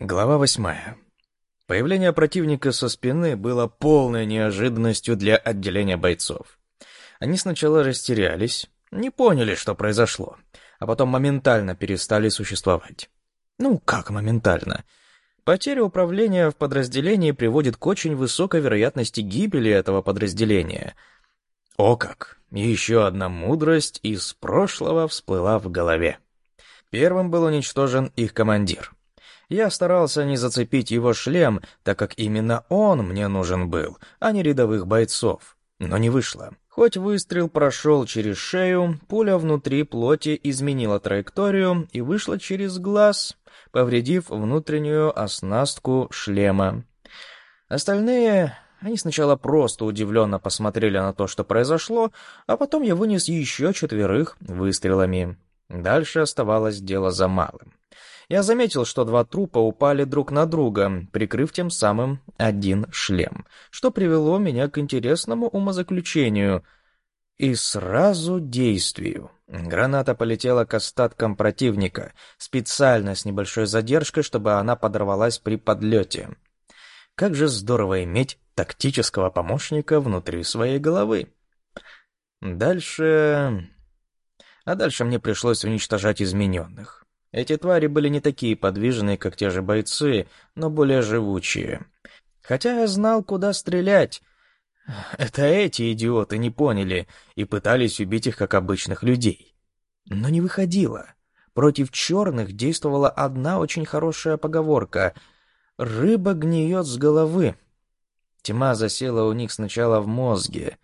Глава восьмая. Появление противника со спины было полной неожиданностью для отделения бойцов. Они сначала растерялись, не поняли, что произошло, а потом моментально перестали существовать. Ну, как моментально? Потеря управления в подразделении приводит к очень высокой вероятности гибели этого подразделения. О как! Еще одна мудрость из прошлого всплыла в голове. Первым был уничтожен их командир — я старался не зацепить его шлем, так как именно он мне нужен был, а не рядовых бойцов. Но не вышло. Хоть выстрел прошел через шею, пуля внутри плоти изменила траекторию и вышла через глаз, повредив внутреннюю оснастку шлема. Остальные... Они сначала просто удивленно посмотрели на то, что произошло, а потом я вынес еще четверых выстрелами. Дальше оставалось дело за малым. Я заметил, что два трупа упали друг на друга, прикрыв тем самым один шлем, что привело меня к интересному умозаключению и сразу действию. Граната полетела к остаткам противника, специально с небольшой задержкой, чтобы она подорвалась при подлете. Как же здорово иметь тактического помощника внутри своей головы. Дальше... А дальше мне пришлось уничтожать измененных. Эти твари были не такие подвижные, как те же бойцы, но более живучие. Хотя я знал, куда стрелять. Это эти идиоты не поняли и пытались убить их, как обычных людей. Но не выходило. Против черных действовала одна очень хорошая поговорка «Рыба гниет с головы». Тьма засела у них сначала в мозге,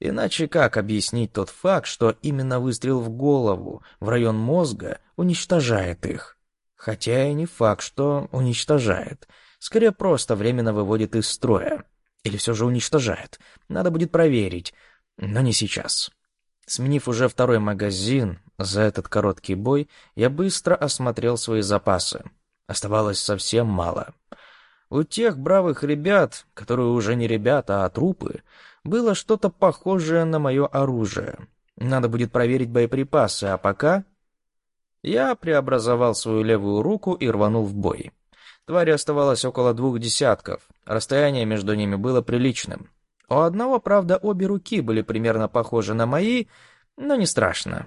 Иначе как объяснить тот факт, что именно выстрел в голову, в район мозга, уничтожает их? Хотя и не факт, что уничтожает. Скорее, просто временно выводит из строя. Или все же уничтожает. Надо будет проверить, но не сейчас. Сменив уже второй магазин за этот короткий бой, я быстро осмотрел свои запасы. Оставалось совсем мало. У тех бравых ребят, которые уже не ребята, а трупы, было что-то похожее на мое оружие. Надо будет проверить боеприпасы, а пока... Я преобразовал свою левую руку и рванул в бой. Твари оставалось около двух десятков. Расстояние между ними было приличным. У одного, правда, обе руки были примерно похожи на мои, но не страшно.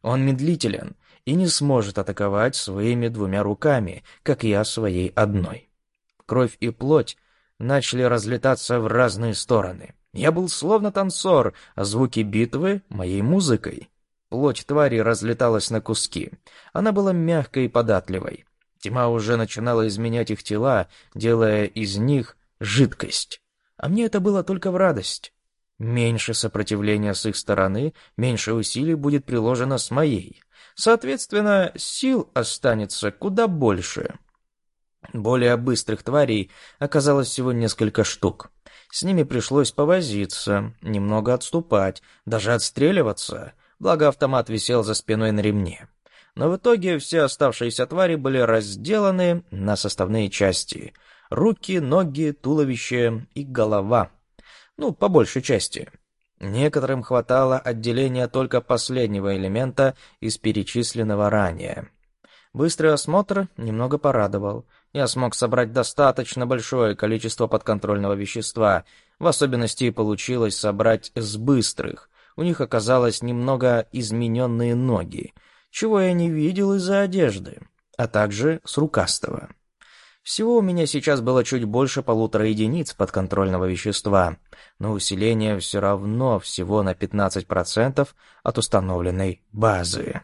Он медлителен и не сможет атаковать своими двумя руками, как я своей одной. Кровь и плоть начали разлетаться в разные стороны. Я был словно танцор, а звуки битвы — моей музыкой. Плоть твари разлеталась на куски. Она была мягкой и податливой. Тьма уже начинала изменять их тела, делая из них жидкость. А мне это было только в радость. Меньше сопротивления с их стороны, меньше усилий будет приложено с моей. Соответственно, сил останется куда больше. Более быстрых тварей оказалось всего несколько штук. С ними пришлось повозиться, немного отступать, даже отстреливаться, благо автомат висел за спиной на ремне. Но в итоге все оставшиеся твари были разделаны на составные части. Руки, ноги, туловище и голова. Ну, по большей части. Некоторым хватало отделения только последнего элемента из перечисленного ранее. Быстрый осмотр немного порадовал. Я смог собрать достаточно большое количество подконтрольного вещества. В особенности получилось собрать с быстрых. У них оказалось немного измененные ноги, чего я не видел из-за одежды, а также с рукастого. Всего у меня сейчас было чуть больше полутора единиц подконтрольного вещества, но усиление все равно всего на 15% от установленной базы.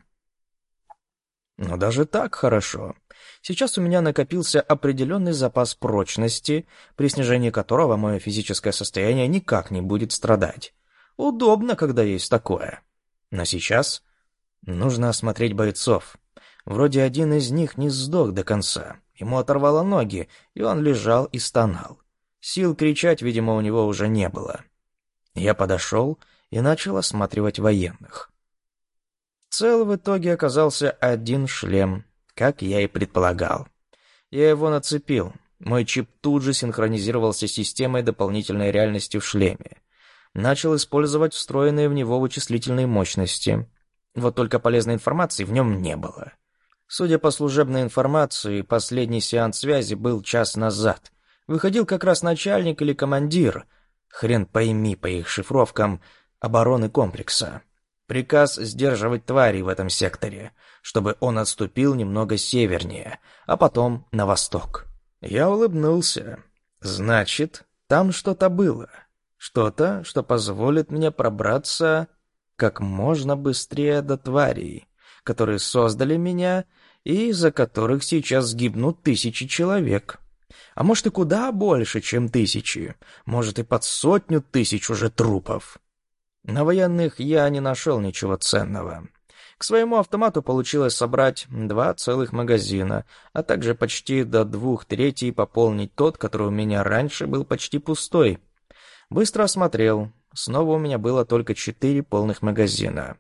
Но даже так хорошо. Сейчас у меня накопился определенный запас прочности, при снижении которого мое физическое состояние никак не будет страдать. Удобно, когда есть такое. Но сейчас нужно осмотреть бойцов. Вроде один из них не сдох до конца. Ему оторвало ноги, и он лежал и стонал. Сил кричать, видимо, у него уже не было. Я подошел и начал осматривать военных. Цел в итоге оказался один шлем, как я и предполагал. Я его нацепил. Мой чип тут же синхронизировался с системой дополнительной реальности в шлеме. Начал использовать встроенные в него вычислительные мощности. Вот только полезной информации в нем не было. Судя по служебной информации, последний сеанс связи был час назад. Выходил как раз начальник или командир, хрен пойми по их шифровкам, обороны комплекса. Приказ сдерживать тварей в этом секторе, чтобы он отступил немного севернее, а потом на восток. Я улыбнулся. Значит, там что-то было. Что-то, что позволит мне пробраться как можно быстрее до тварей, которые создали меня и из-за которых сейчас гибнут тысячи человек. А может и куда больше, чем тысячи. Может и под сотню тысяч уже трупов. На военных я не нашел ничего ценного. К своему автомату получилось собрать два целых магазина, а также почти до двух третей пополнить тот, который у меня раньше был почти пустой. Быстро осмотрел. Снова у меня было только четыре полных магазина.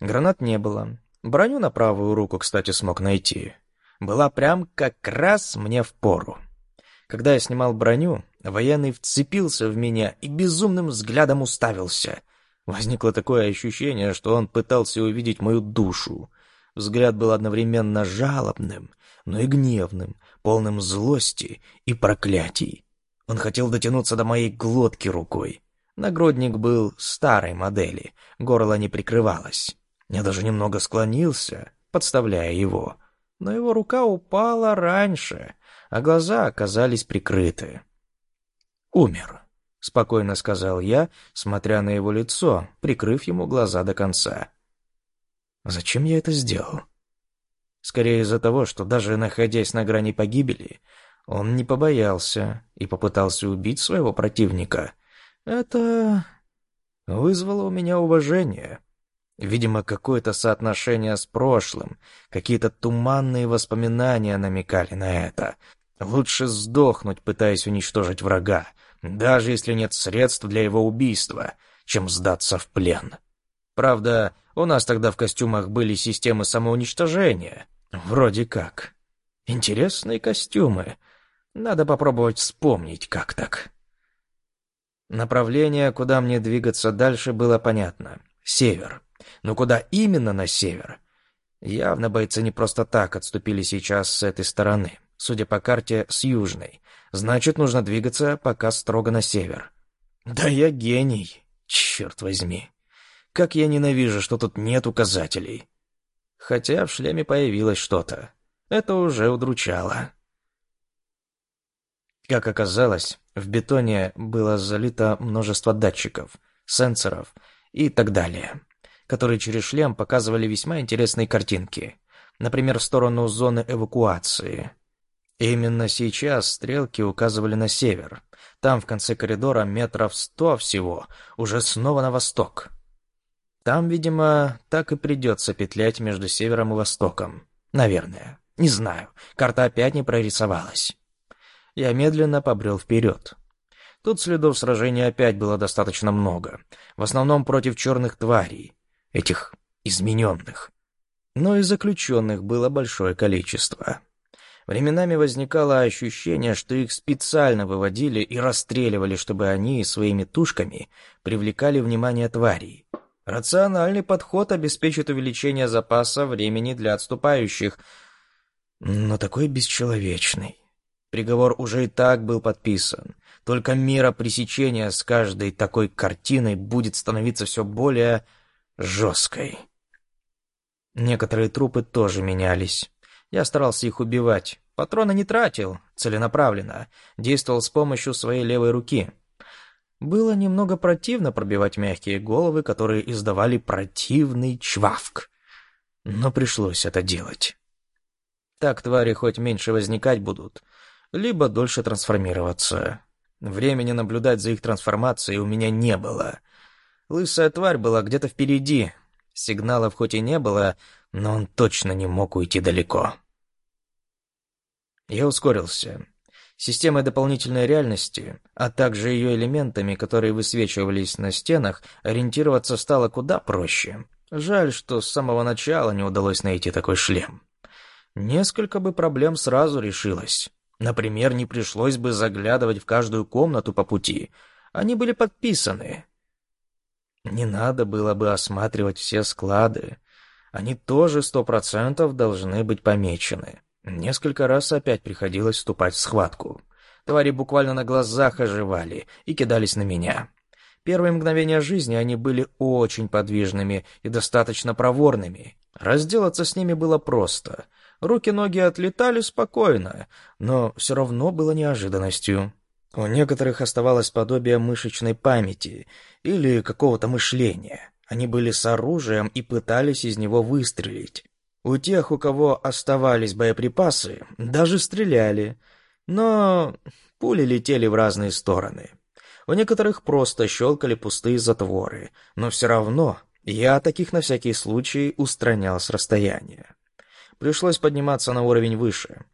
Гранат не было. Броню на правую руку, кстати, смог найти. Была прям как раз мне в пору. Когда я снимал броню, военный вцепился в меня и безумным взглядом уставился — Возникло такое ощущение, что он пытался увидеть мою душу. Взгляд был одновременно жалобным, но и гневным, полным злости и проклятий. Он хотел дотянуться до моей глотки рукой. Нагрудник был старой модели, горло не прикрывалось. Я даже немного склонился, подставляя его. Но его рука упала раньше, а глаза оказались прикрыты. Умер. — спокойно сказал я, смотря на его лицо, прикрыв ему глаза до конца. «Зачем я это сделал?» Скорее из-за того, что даже находясь на грани погибели, он не побоялся и попытался убить своего противника. Это вызвало у меня уважение. Видимо, какое-то соотношение с прошлым, какие-то туманные воспоминания намекали на это. Лучше сдохнуть, пытаясь уничтожить врага, даже если нет средств для его убийства, чем сдаться в плен. Правда, у нас тогда в костюмах были системы самоуничтожения. Вроде как. Интересные костюмы. Надо попробовать вспомнить, как так. Направление, куда мне двигаться дальше, было понятно. Север. Но куда именно на север? Явно бойцы не просто так отступили сейчас с этой стороны. Судя по карте, с южной. Значит, нужно двигаться пока строго на север. Да я гений, черт возьми. Как я ненавижу, что тут нет указателей. Хотя в шлеме появилось что-то. Это уже удручало. Как оказалось, в бетоне было залито множество датчиков, сенсоров и так далее, которые через шлем показывали весьма интересные картинки. Например, в сторону зоны эвакуации — Именно сейчас стрелки указывали на север. Там, в конце коридора, метров сто всего, уже снова на восток. Там, видимо, так и придется петлять между севером и востоком. Наверное. Не знаю. Карта опять не прорисовалась. Я медленно побрел вперед. Тут следов сражения опять было достаточно много. В основном против черных тварей. Этих измененных. Но и заключенных было большое количество. Временами возникало ощущение, что их специально выводили и расстреливали, чтобы они своими тушками привлекали внимание тварей. Рациональный подход обеспечит увеличение запаса времени для отступающих, но такой бесчеловечный. Приговор уже и так был подписан. Только мера пресечения с каждой такой картиной будет становиться все более жесткой. Некоторые трупы тоже менялись. Я старался их убивать. Патроны не тратил, целенаправленно. Действовал с помощью своей левой руки. Было немного противно пробивать мягкие головы, которые издавали противный чвавк. Но пришлось это делать. Так твари хоть меньше возникать будут, либо дольше трансформироваться. Времени наблюдать за их трансформацией у меня не было. Лысая тварь была где-то впереди. Сигналов хоть и не было, но он точно не мог уйти далеко. Я ускорился. Системой дополнительной реальности, а также ее элементами, которые высвечивались на стенах, ориентироваться стало куда проще. Жаль, что с самого начала не удалось найти такой шлем. Несколько бы проблем сразу решилось. Например, не пришлось бы заглядывать в каждую комнату по пути. Они были подписаны. Не надо было бы осматривать все склады. Они тоже сто процентов должны быть помечены. Несколько раз опять приходилось вступать в схватку. Твари буквально на глазах оживали и кидались на меня. Первые мгновения жизни они были очень подвижными и достаточно проворными. Разделаться с ними было просто. Руки-ноги отлетали спокойно, но все равно было неожиданностью. У некоторых оставалось подобие мышечной памяти или какого-то мышления. Они были с оружием и пытались из него выстрелить. У тех, у кого оставались боеприпасы, даже стреляли, но пули летели в разные стороны. У некоторых просто щелкали пустые затворы, но все равно я таких на всякий случай устранял с расстояния. Пришлось подниматься на уровень выше.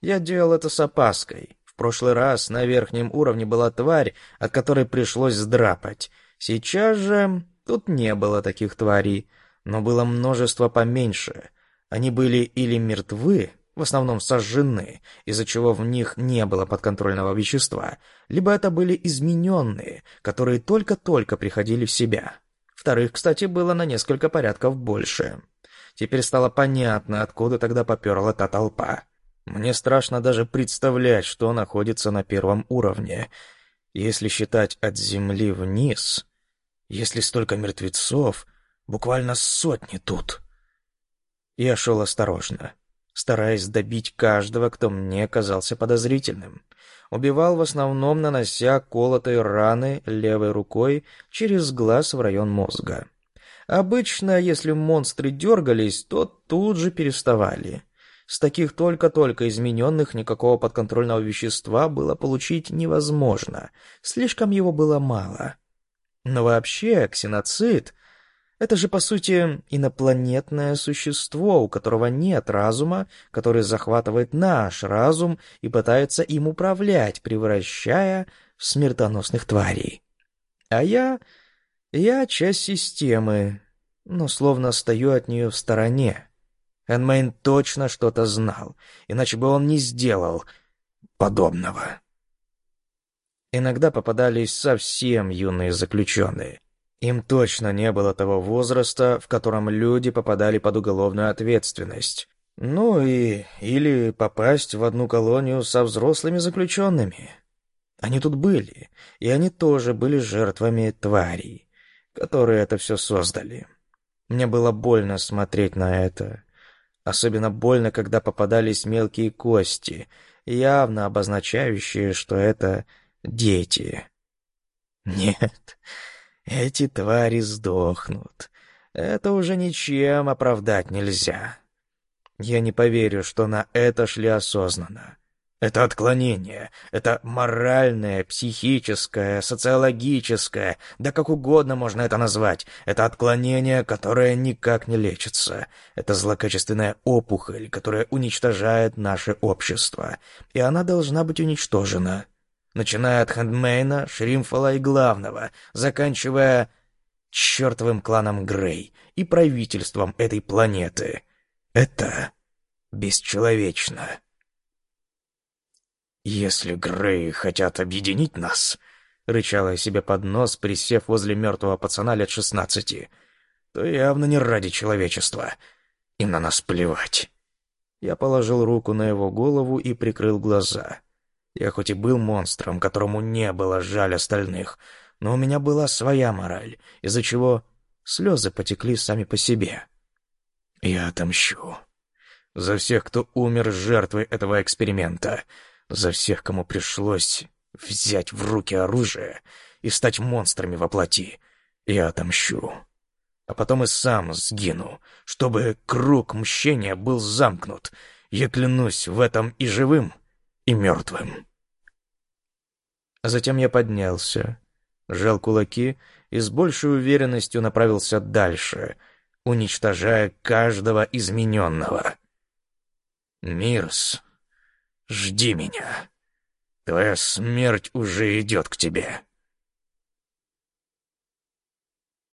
Я делал это с опаской. В прошлый раз на верхнем уровне была тварь, от которой пришлось сдрапать. Сейчас же тут не было таких тварей, но было множество поменьше. Они были или мертвы, в основном сожжены, из-за чего в них не было подконтрольного вещества, либо это были измененные, которые только-только приходили в себя. Вторых, кстати, было на несколько порядков больше. Теперь стало понятно, откуда тогда поперла та толпа. Мне страшно даже представлять, что находится на первом уровне. Если считать от земли вниз, если столько мертвецов, буквально сотни тут. Я шел осторожно стараясь добить каждого, кто мне казался подозрительным. Убивал в основном, нанося колотые раны левой рукой через глаз в район мозга. Обычно, если монстры дергались, то тут же переставали. С таких только-только измененных никакого подконтрольного вещества было получить невозможно. Слишком его было мало. Но вообще, ксеноцид это же, по сути, инопланетное существо, у которого нет разума, который захватывает наш разум и пытается им управлять, превращая в смертоносных тварей. А я... я часть системы, но словно стою от нее в стороне. Энмейн точно что-то знал, иначе бы он не сделал подобного. Иногда попадались совсем юные заключенные — им точно не было того возраста, в котором люди попадали под уголовную ответственность. Ну и... или попасть в одну колонию со взрослыми заключенными. Они тут были, и они тоже были жертвами тварей, которые это все создали. Мне было больно смотреть на это. Особенно больно, когда попадались мелкие кости, явно обозначающие, что это дети. Нет, эти твари сдохнут. Это уже ничем оправдать нельзя. Я не поверю, что на это шли осознанно. Это отклонение, это моральное, психическое, социологическое, да как угодно можно это назвать. Это отклонение, которое никак не лечится. Это злокачественная опухоль, которая уничтожает наше общество. И она должна быть уничтожена начиная от Хэндмейна, Шримфола и Главного, заканчивая чертовым кланом Грей и правительством этой планеты. Это бесчеловечно. «Если Грей хотят объединить нас», — рычала себе под нос, присев возле мертвого пацана лет шестнадцати, — «то явно не ради человечества. Им на нас плевать». Я положил руку на его голову и прикрыл глаза. Я хоть и был монстром, которому не было жаль остальных, но у меня была своя мораль, из-за чего слезы потекли сами по себе. Я отомщу. За всех, кто умер жертвой этого эксперимента. За всех, кому пришлось взять в руки оружие и стать монстрами во плоти. Я отомщу. А потом и сам сгину, чтобы круг мщения был замкнут. Я клянусь в этом и живым, и мертвым. Затем я поднялся, сжал кулаки и с большей уверенностью направился дальше, уничтожая каждого измененного. «Мирс, жди меня. Твоя смерть уже идет к тебе».